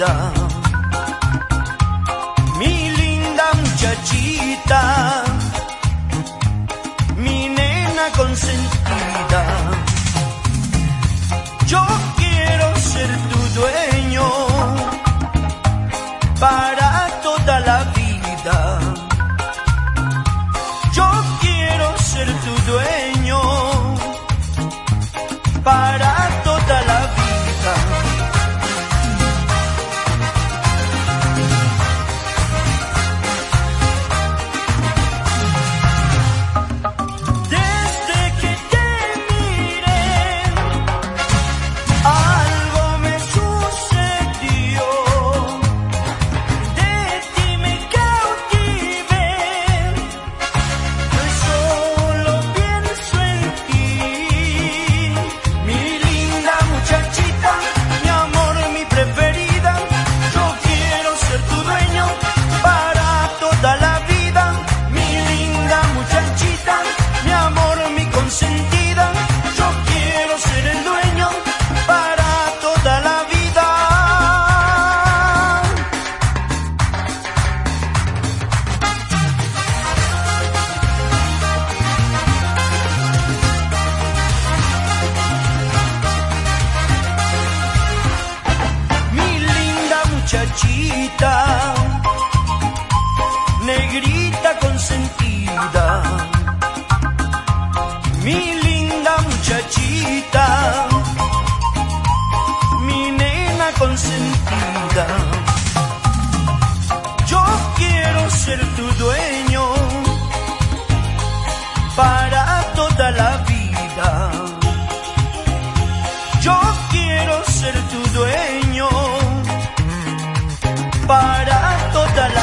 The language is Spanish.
done. muchachita, negrita consentida, mi linda muchachita, mi nena consentida. Yo quiero ser tu dueño para toda la vida. Yo quiero ser tu dueño para toda la